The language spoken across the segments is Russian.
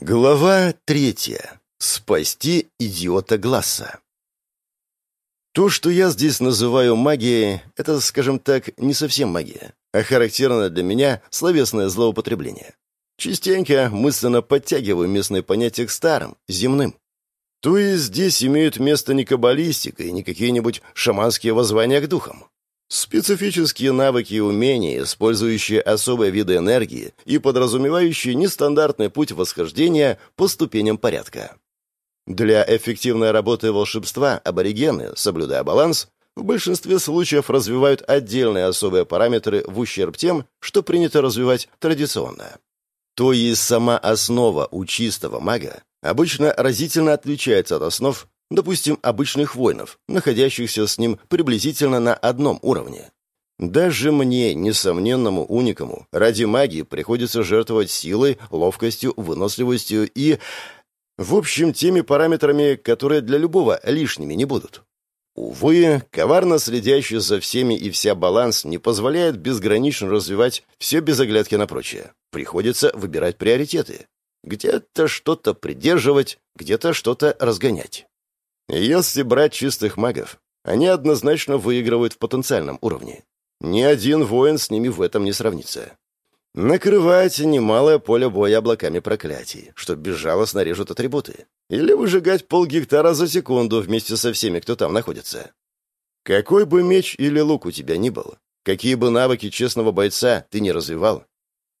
Глава третья. Спасти идиота Гласса. То, что я здесь называю магией, это, скажем так, не совсем магия, а характерное для меня словесное злоупотребление. Частенько мысленно подтягиваю местные понятия к старым, земным. То есть здесь имеют место не каббалистика и не какие-нибудь шаманские воззвания к духам. Специфические навыки и умения, использующие особые виды энергии и подразумевающие нестандартный путь восхождения по ступеням порядка. Для эффективной работы волшебства аборигены, соблюдая баланс, в большинстве случаев развивают отдельные особые параметры в ущерб тем, что принято развивать традиционно. То есть сама основа у чистого мага обычно разительно отличается от основ, допустим, обычных воинов, находящихся с ним приблизительно на одном уровне. Даже мне, несомненному уникому, ради магии приходится жертвовать силой, ловкостью, выносливостью и... В общем, теми параметрами, которые для любого лишними не будут. Увы, коварно следящий за всеми и вся баланс не позволяет безгранично развивать все без оглядки на прочее. Приходится выбирать приоритеты. Где-то что-то придерживать, где-то что-то разгонять. Если брать чистых магов, они однозначно выигрывают в потенциальном уровне. Ни один воин с ними в этом не сравнится. Накрывать немалое поле боя облаками проклятий, что безжалостно режут атрибуты. Или выжигать полгектара за секунду вместе со всеми, кто там находится. Какой бы меч или лук у тебя ни был, какие бы навыки честного бойца ты не развивал,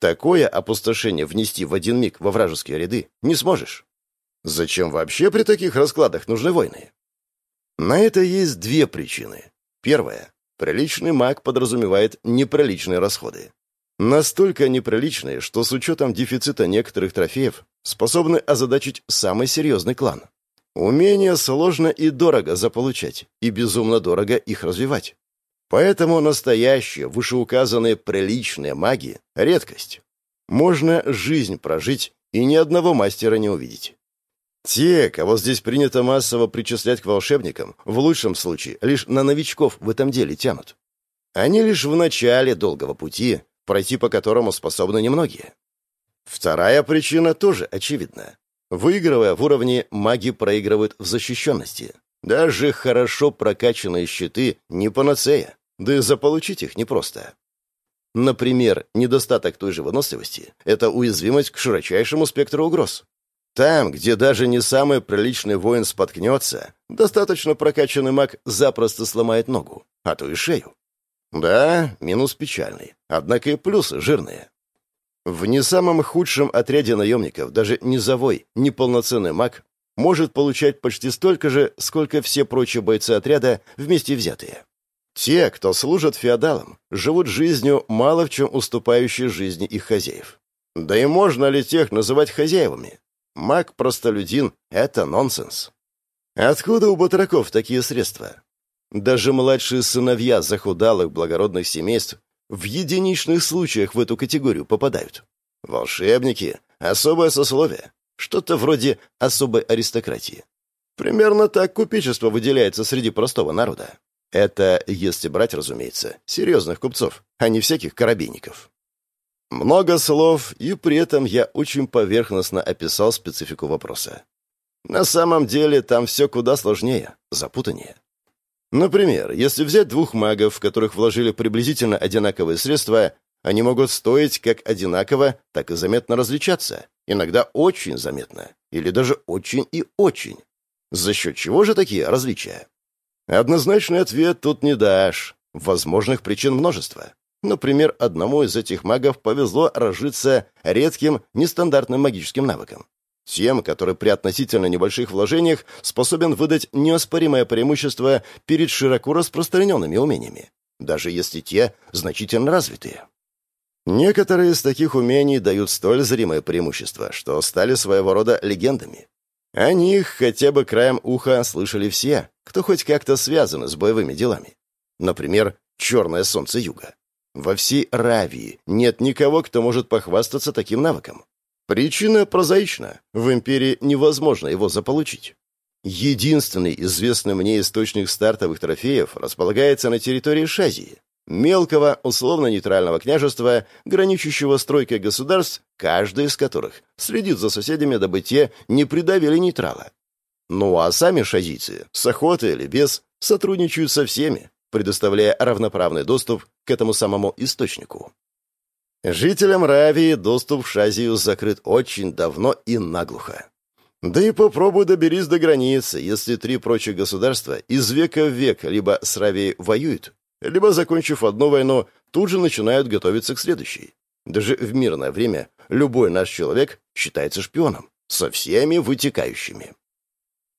такое опустошение внести в один миг во вражеские ряды не сможешь. Зачем вообще при таких раскладах нужны войны? На это есть две причины. Первая. Приличный маг подразумевает неприличные расходы. Настолько неприличные, что с учетом дефицита некоторых трофеев способны озадачить самый серьезный клан. Умения сложно и дорого заполучать, и безумно дорого их развивать. Поэтому настоящие, вышеуказанные приличные маги — редкость. Можно жизнь прожить и ни одного мастера не увидеть. Те, кого здесь принято массово причислять к волшебникам, в лучшем случае лишь на новичков в этом деле тянут. Они лишь в начале долгого пути, пройти по которому способны немногие. Вторая причина тоже очевидна. Выигрывая в уровне, маги проигрывают в защищенности. Даже хорошо прокачанные щиты не панацея, да и заполучить их непросто. Например, недостаток той же выносливости – это уязвимость к широчайшему спектру угроз. Там, где даже не самый приличный воин споткнется, достаточно прокачанный маг запросто сломает ногу, а то и шею. Да, минус печальный, однако и плюсы жирные. В не самом худшем отряде наемников даже низовой, неполноценный маг может получать почти столько же, сколько все прочие бойцы отряда вместе взятые. Те, кто служат феодалам, живут жизнью, мало в чем уступающей жизни их хозяев. Да и можно ли тех называть хозяевами? Маг-простолюдин — это нонсенс. Откуда у батраков такие средства? Даже младшие сыновья захудалых благородных семейств в единичных случаях в эту категорию попадают. Волшебники — особое сословие, что-то вроде особой аристократии. Примерно так купечество выделяется среди простого народа. Это, если брать, разумеется, серьезных купцов, а не всяких корабейников. Много слов, и при этом я очень поверхностно описал специфику вопроса. На самом деле там все куда сложнее, запутаннее. Например, если взять двух магов, в которых вложили приблизительно одинаковые средства, они могут стоить как одинаково, так и заметно различаться. Иногда очень заметно. Или даже очень и очень. За счет чего же такие различия? Однозначный ответ тут не дашь. Возможных причин множество. Например, одному из этих магов повезло разжиться редким, нестандартным магическим навыком. Тем, который при относительно небольших вложениях способен выдать неоспоримое преимущество перед широко распространенными умениями, даже если те значительно развитые. Некоторые из таких умений дают столь зримое преимущество, что стали своего рода легендами. О них хотя бы краем уха слышали все, кто хоть как-то связан с боевыми делами. Например, «Черное солнце юга». Во всей Равии нет никого, кто может похвастаться таким навыком. Причина прозаична. В Империи невозможно его заполучить. Единственный известный мне источник стартовых трофеев располагается на территории Шазии. мелкого условно-нейтрального княжества, граничащего с тройкой государств, каждый из которых следит за соседями, дабы те не придавили нейтрала. Ну а сами шазийцы, с охотой или без, сотрудничают со всеми, предоставляя равноправный доступ к этому самому источнику. Жителям Равии доступ в Шазию закрыт очень давно и наглухо. Да и попробуй доберись до границы, если три прочих государства из века в век либо с Равией воюют, либо, закончив одну войну, тут же начинают готовиться к следующей. Даже в мирное время любой наш человек считается шпионом, со всеми вытекающими.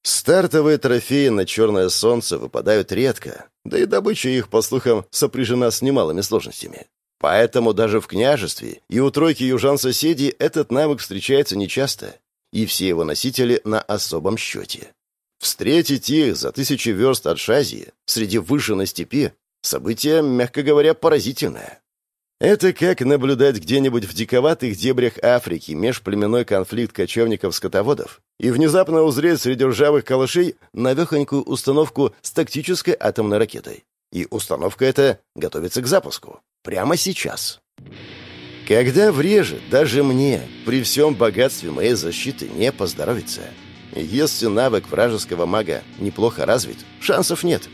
Стартовые трофеи на черное солнце выпадают редко, да и добыча их, по слухам, сопряжена с немалыми сложностями. Поэтому даже в княжестве и у тройки южан-соседей этот навык встречается нечасто, и все его носители на особом счете. Встретить их за тысячи верст от Шазии среди выжженной степи — событие, мягко говоря, поразительное. Это как наблюдать где-нибудь в диковатых дебрях Африки межплеменной конфликт кочевников-скотоводов и внезапно узреть среди ржавых калашей навехонькую установку с тактической атомной ракетой. И установка эта готовится к запуску. Прямо сейчас. Когда врежет, даже мне, при всем богатстве моей защиты, не поздоровится. Если навык вражеского мага неплохо развит, шансов нет.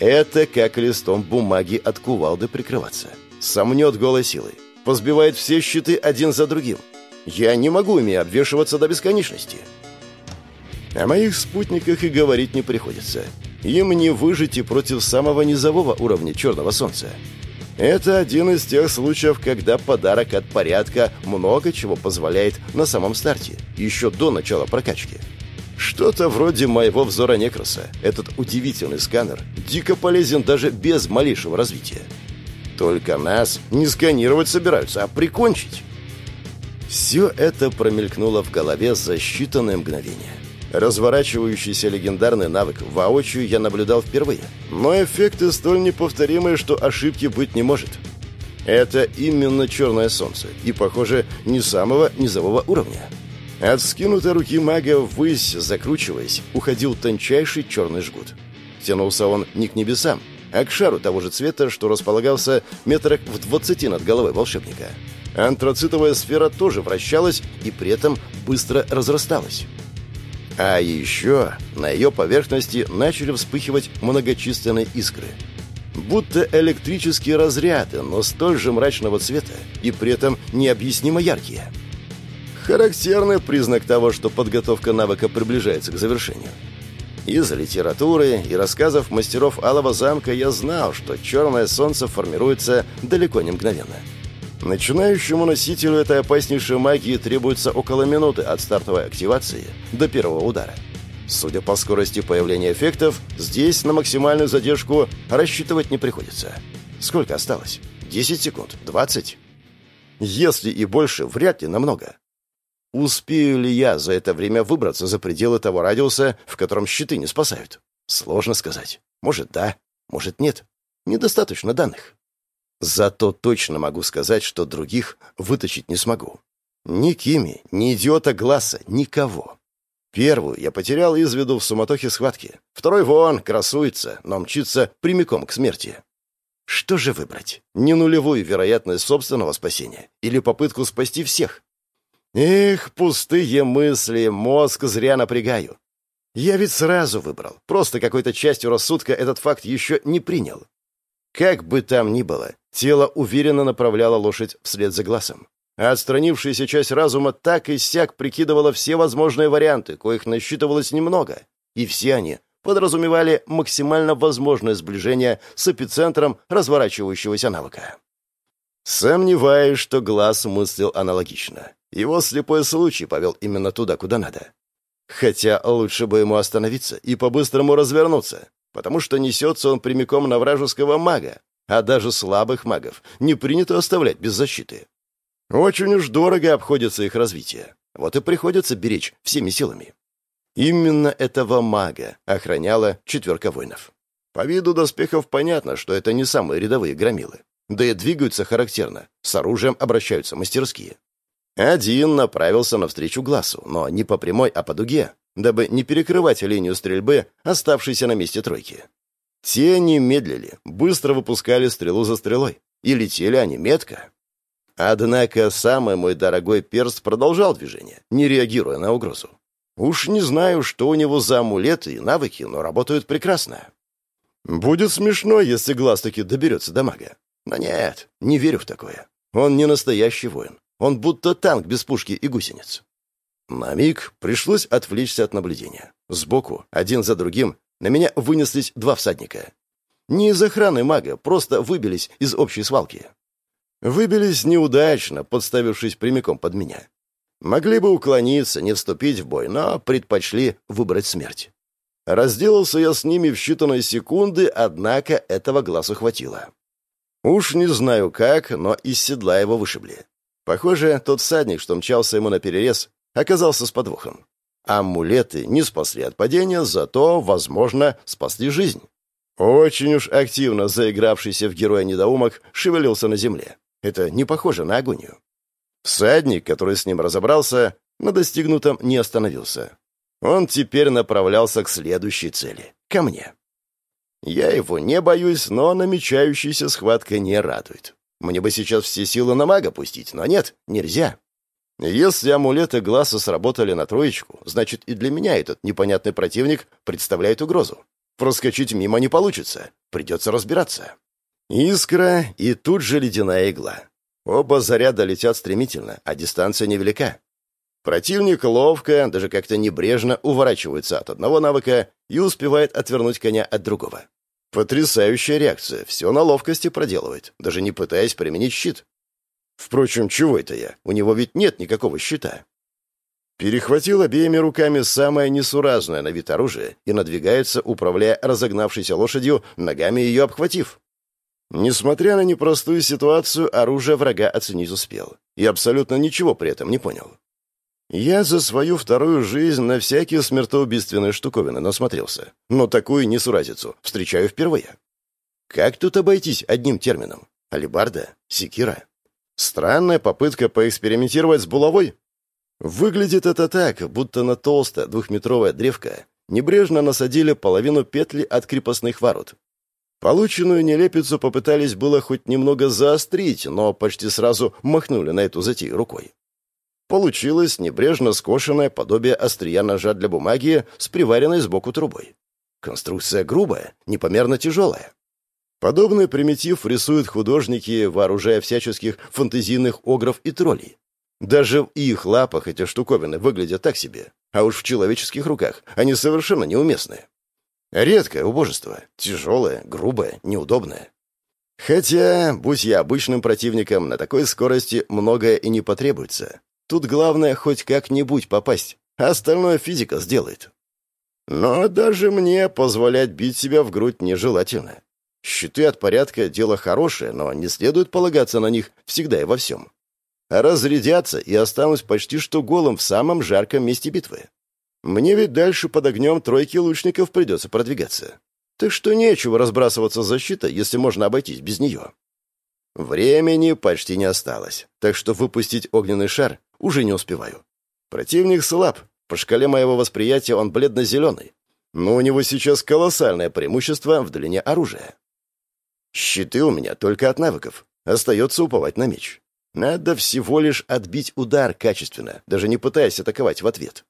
Это как листом бумаги от кувалды прикрываться. Сомнет голой силой, позбивает все щиты один за другим. Я не могу ими обвешиваться до бесконечности. О моих спутниках и говорить не приходится. Им не выжить и против самого низового уровня Черного Солнца. Это один из тех случаев, когда подарок от порядка много чего позволяет на самом старте, еще до начала прокачки. Что-то вроде моего взора Некроса. Этот удивительный сканер дико полезен даже без малейшего развития. Только нас не сканировать собираются, а прикончить. Все это промелькнуло в голове за считанные мгновения. Разворачивающийся легендарный навык воочию я наблюдал впервые, но эффекты столь неповторимые, что ошибки быть не может. Это именно черное солнце, и, похоже, не самого низового уровня. От скинутой руки мага ввысь, закручиваясь, уходил тончайший черный жгут. Тянулся он не к небесам, а к шару того же цвета, что располагался метрах в двадцати над головой волшебника. Антрацитовая сфера тоже вращалась и при этом быстро разрасталась. А еще на ее поверхности начали вспыхивать многочисленные искры. Будто электрические разряды, но столь же мрачного цвета и при этом необъяснимо яркие. Характерный признак того, что подготовка навыка приближается к завершению. Из литературы и рассказов мастеров Алого замка я знал, что черное солнце формируется далеко не мгновенно. Начинающему носителю этой опаснейшей магии требуется около минуты от стартовой активации до первого удара. Судя по скорости появления эффектов, здесь на максимальную задержку рассчитывать не приходится. Сколько осталось? 10 секунд? 20? Если и больше, вряд ли намного. Успею ли я за это время выбраться за пределы того радиуса, в котором щиты не спасают? Сложно сказать. Может, да, может, нет. Недостаточно данных. Зато точно могу сказать, что других вытащить не смогу. Ни Кими, ни идиота Гласса, никого. Первую я потерял из виду в суматохе схватки. Второй вон, красуется, но мчится прямиком к смерти. Что же выбрать? Не нулевую вероятность собственного спасения или попытку спасти всех? Эх, пустые мысли, мозг зря напрягаю. Я ведь сразу выбрал, просто какой-то частью рассудка этот факт еще не принял. Как бы там ни было, тело уверенно направляло лошадь вслед за глазом. А отстранившаяся часть разума так и сяк прикидывала все возможные варианты, коих насчитывалось немного. И все они подразумевали максимально возможное сближение с эпицентром разворачивающегося навыка. Сомневаюсь, что глаз мыслил аналогично. Его слепой случай повел именно туда, куда надо. Хотя лучше бы ему остановиться и по-быстрому развернуться потому что несется он прямиком на вражеского мага, а даже слабых магов не принято оставлять без защиты. Очень уж дорого обходится их развитие, вот и приходится беречь всеми силами. Именно этого мага охраняла четверка воинов. По виду доспехов понятно, что это не самые рядовые громилы. Да и двигаются характерно, с оружием обращаются мастерские. Один направился навстречу глазу, но не по прямой, а по дуге, дабы не перекрывать линию стрельбы, оставшейся на месте тройки. Те не медлили, быстро выпускали стрелу за стрелой, и летели они метко. Однако самый мой дорогой перст продолжал движение, не реагируя на угрозу. Уж не знаю, что у него за амулеты и навыки, но работают прекрасно. Будет смешно, если глаз таки доберется до мага. Но нет, не верю в такое. Он не настоящий воин. Он будто танк без пушки и гусениц. На миг пришлось отвлечься от наблюдения. Сбоку, один за другим, на меня вынеслись два всадника. Не из охраны мага, просто выбились из общей свалки. Выбились неудачно, подставившись прямиком под меня. Могли бы уклониться, не вступить в бой, но предпочли выбрать смерть. Разделался я с ними в считанные секунды, однако этого глазу хватило. Уж не знаю как, но из седла его вышибли. Похоже, тот всадник, что мчался ему на перерез, оказался с подвохом. Амулеты не спасли от падения, зато, возможно, спасли жизнь. Очень уж активно заигравшийся в героя недоумок шевелился на земле. Это не похоже на агонию. Всадник, который с ним разобрался, на достигнутом не остановился. Он теперь направлялся к следующей цели — ко мне. Я его не боюсь, но намечающаяся схватка не радует. Мне бы сейчас все силы на мага пустить, но нет, нельзя. Если амулеты глаза сработали на троечку, значит и для меня этот непонятный противник представляет угрозу. Проскочить мимо не получится, придется разбираться. Искра и тут же ледяная игла. Оба заряда летят стремительно, а дистанция невелика. Противник ловко, даже как-то небрежно уворачивается от одного навыка и успевает отвернуть коня от другого. Потрясающая реакция, все на ловкости проделывает, даже не пытаясь применить щит. Впрочем, чего это я? У него ведь нет никакого щита. Перехватил обеими руками самое несуразное на вид оружие и надвигается, управляя разогнавшейся лошадью, ногами ее обхватив. Несмотря на непростую ситуацию, оружие врага оценить успел. И абсолютно ничего при этом не понял. Я за свою вторую жизнь на всякие смертоубийственные штуковины насмотрелся. Но такую несуразицу встречаю впервые. Как тут обойтись одним термином? Алибарда? Секира? Странная попытка поэкспериментировать с булавой? Выглядит это так, будто на толстое двухметровое древко небрежно насадили половину петли от крепостных ворот, Полученную нелепицу попытались было хоть немного заострить, но почти сразу махнули на эту затею рукой. Получилось небрежно скошенное подобие острия ножа для бумаги с приваренной сбоку трубой. Конструкция грубая, непомерно тяжелая. Подобный примитив рисуют художники, вооружая всяческих фантазийных огров и троллей. Даже в их лапах эти штуковины выглядят так себе, а уж в человеческих руках они совершенно неуместны. Редкое убожество. Тяжелое, грубое, неудобное. Хотя, будь я обычным противником, на такой скорости многое и не потребуется. Тут главное хоть как-нибудь попасть, а остальное физика сделает. Но даже мне позволять бить себя в грудь нежелательно. Щиты от порядка — дело хорошее, но не следует полагаться на них всегда и во всем. Разрядятся и останусь почти что голым в самом жарком месте битвы. Мне ведь дальше под огнем тройки лучников придется продвигаться. Так что нечего разбрасываться защитой, если можно обойтись без нее. Времени почти не осталось, так что выпустить огненный шар уже не успеваю. Противник слаб, по шкале моего восприятия он бледно-зеленый, но у него сейчас колоссальное преимущество в длине оружия. Щиты у меня только от навыков, остается уповать на меч. Надо всего лишь отбить удар качественно, даже не пытаясь атаковать в ответ.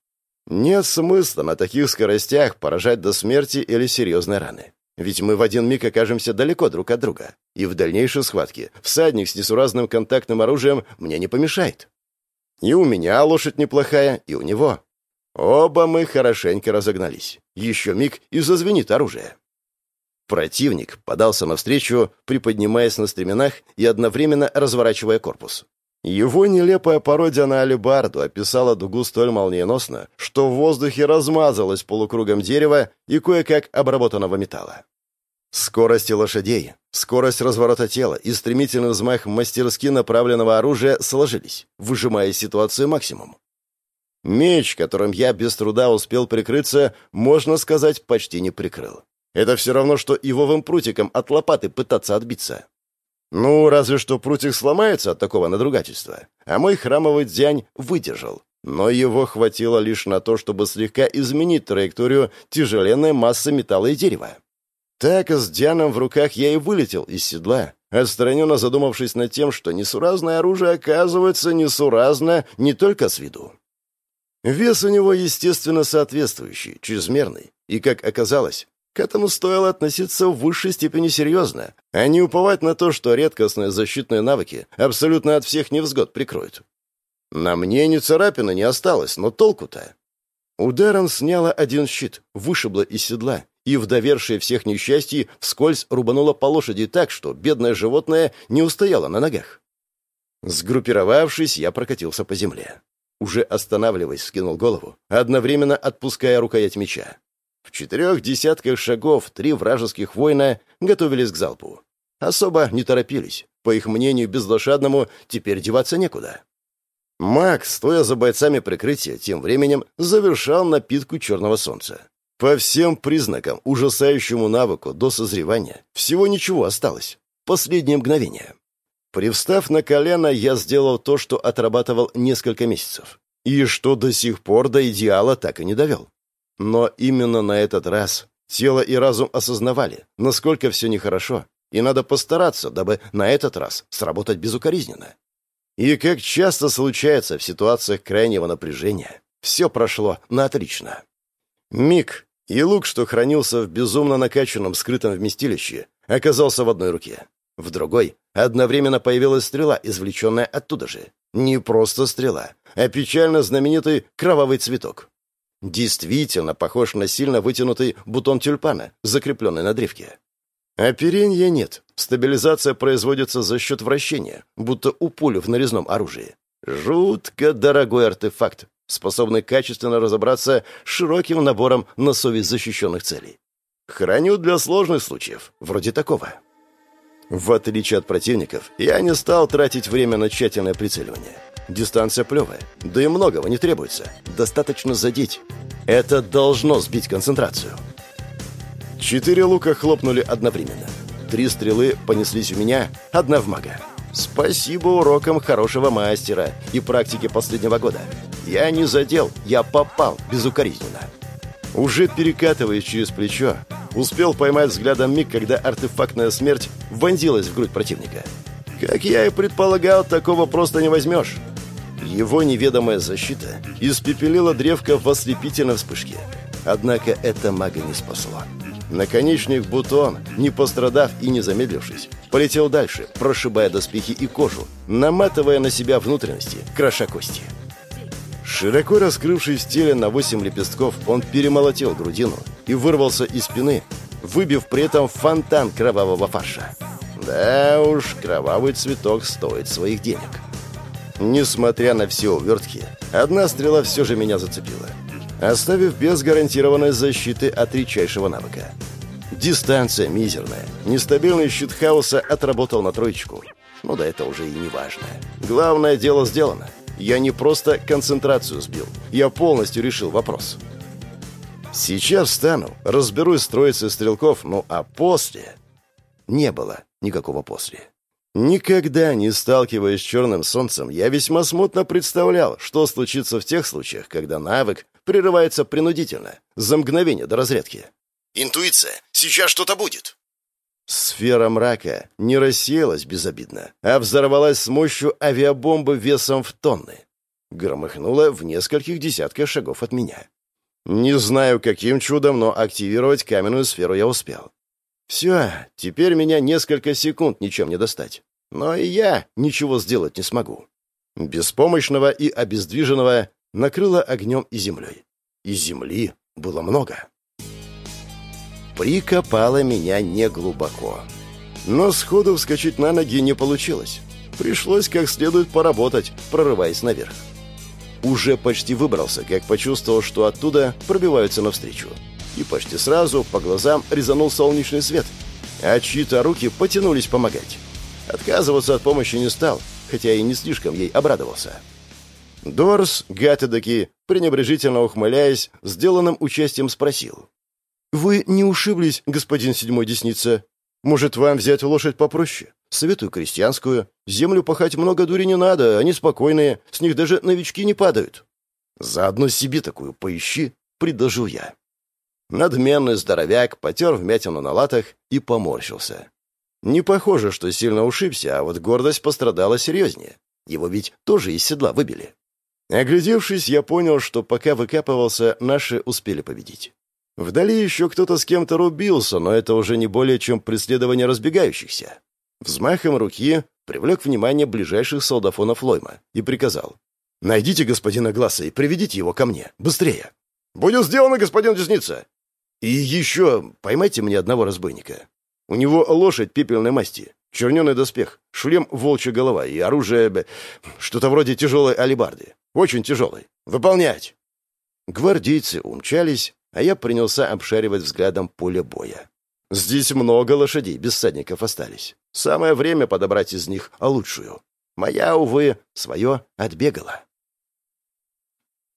Нет смысла на таких скоростях поражать до смерти или серьезной раны. Ведь мы в один миг окажемся далеко друг от друга. И в дальнейшей схватке всадник с несуразным контактным оружием мне не помешает. И у меня лошадь неплохая, и у него. Оба мы хорошенько разогнались. Еще миг, и зазвенит оружие. Противник подался навстречу, приподнимаясь на стременах и одновременно разворачивая корпус. Его нелепая пародия на алебарду описала дугу столь молниеносно, что в воздухе размазалось полукругом дерева и кое-как обработанного металла. Скорости лошадей, скорость разворота тела и стремительный взмах мастерски направленного оружия сложились, выжимая ситуацию максимум. Меч, которым я без труда успел прикрыться, можно сказать, почти не прикрыл. Это все равно, что ивовым прутиком от лопаты пытаться отбиться. Ну, разве что прутик сломается от такого надругательства. А мой храмовый дзянь выдержал. Но его хватило лишь на то, чтобы слегка изменить траекторию тяжеленной массы металла и дерева. Так, с Дианом в руках я и вылетел из седла, отстраненно задумавшись над тем, что несуразное оружие оказывается несуразно не только с виду. Вес у него, естественно, соответствующий, чрезмерный, и, как оказалось, к этому стоило относиться в высшей степени серьезно, а не уповать на то, что редкостные защитные навыки абсолютно от всех невзгод прикроют. На мне ни царапины не осталось, но толку-то? Ударом сняла один щит, вышибла из седла и, в довершие всех несчастий, вскользь рубанула по лошади так, что бедное животное не устояло на ногах. Сгруппировавшись, я прокатился по земле. Уже останавливаясь, скинул голову, одновременно отпуская рукоять меча. В четырех десятках шагов три вражеских воина готовились к залпу. Особо не торопились. По их мнению, безлошадному теперь деваться некуда. Маг, стоя за бойцами прикрытия, тем временем завершал напитку черного солнца. По всем признакам, ужасающему навыку до созревания, всего ничего осталось. Последнее мгновение. Привстав на колено, я сделал то, что отрабатывал несколько месяцев. И что до сих пор до идеала так и не довел. Но именно на этот раз тело и разум осознавали, насколько все нехорошо, и надо постараться, дабы на этот раз сработать безукоризненно. И как часто случается в ситуациях крайнего напряжения, все прошло на отлично. Миг, и лук, что хранился в безумно накачанном скрытом вместилище, оказался в одной руке. В другой одновременно появилась стрела, извлеченная оттуда же. Не просто стрела, а печально знаменитый кровавый цветок. Действительно похож на сильно вытянутый бутон тюльпана, закрепленный на древке. Оперенья нет. Стабилизация производится за счет вращения, будто у пули в нарезном оружии. Жутко дорогой артефакт, способный качественно разобраться с широким набором на совесть защищенных целей. Храню для сложных случаев, вроде такого. В отличие от противников, я не стал тратить время на тщательное прицеливание. Дистанция плевая, да и многого не требуется. Достаточно задеть. Это должно сбить концентрацию. Четыре лука хлопнули одновременно. Три стрелы понеслись у меня, одна в мага. Спасибо урокам хорошего мастера и практике последнего года. Я не задел, я попал безукоризненно. Уже перекатываясь через плечо, успел поймать взглядом миг, когда артефактная смерть вонзилась в грудь противника. Как я и предполагал, такого просто не возьмешь. Его неведомая защита испепелила древко в ослепительной вспышке. Однако это мага не спасло. Наконечник бутон, не пострадав и не замедлившись, полетел дальше, прошибая доспехи и кожу, наматывая на себя внутренности, кроша кости. Широко раскрывшись теле на восемь лепестков, он перемолотил грудину и вырвался из спины, выбив при этом фонтан кровавого фарша. Да уж, кровавый цветок стоит своих денег. Несмотря на все увертки, одна стрела все же меня зацепила, оставив без гарантированной защиты от редчайшего навыка. Дистанция мизерная. Нестабильный щит хаоса отработал на троечку. Ну да это уже и не важно. Главное дело сделано. Я не просто концентрацию сбил. Я полностью решил вопрос. Сейчас встану, разберусь с троицей стрелков, ну а после... Не было никакого после. Никогда не сталкиваясь с черным солнцем, я весьма смутно представлял, что случится в тех случаях, когда навык прерывается принудительно, за мгновение до разрядки. «Интуиция! Сейчас что-то будет!» Сфера мрака не рассеялась безобидно, а взорвалась с мощью авиабомбы весом в тонны. Громыхнула в нескольких десятках шагов от меня. Не знаю, каким чудом, но активировать каменную сферу я успел. Все, теперь меня несколько секунд ничем не достать. Но и я ничего сделать не смогу. Беспомощного и обездвиженного накрыло огнем и землей. И земли было много. Прикопало меня неглубоко. Но сходу вскочить на ноги не получилось. Пришлось как следует поработать, прорываясь наверх. Уже почти выбрался, как почувствовал, что оттуда пробиваются навстречу. И почти сразу по глазам резанул солнечный свет, а чьи-то руки потянулись помогать. Отказываться от помощи не стал, хотя и не слишком ей обрадовался. Дорс, гад пренебрежительно ухмыляясь, сделанным участием спросил. «Вы не ушиблись, господин седьмой десница? Может, вам взять лошадь попроще? Советую крестьянскую. Землю пахать много дури не надо, они спокойные, с них даже новички не падают». «Заодно себе такую поищи», — предложил я. Надменный здоровяк потер вмятину на латах и поморщился. Не похоже, что сильно ушибся, а вот гордость пострадала серьезнее. Его ведь тоже из седла выбили. Оглядевшись, я понял, что пока выкапывался, наши успели победить. Вдали еще кто-то с кем-то рубился, но это уже не более чем преследование разбегающихся. Взмахом руки привлек внимание ближайших солдафонов Лойма и приказал. «Найдите господина Гласса и приведите его ко мне. Быстрее!» «Будет сделано, господин Десница!» «И еще поймайте мне одного разбойника. У него лошадь пепельной масти, черненый доспех, шлем волчья голова и оружие... что-то вроде тяжелой алебарды. Очень тяжелой. Выполнять!» Гвардейцы умчались, а я принялся обшаривать взглядом поле боя. Здесь много лошадей без всадников остались. Самое время подобрать из них лучшую. Моя, увы, свое отбегала.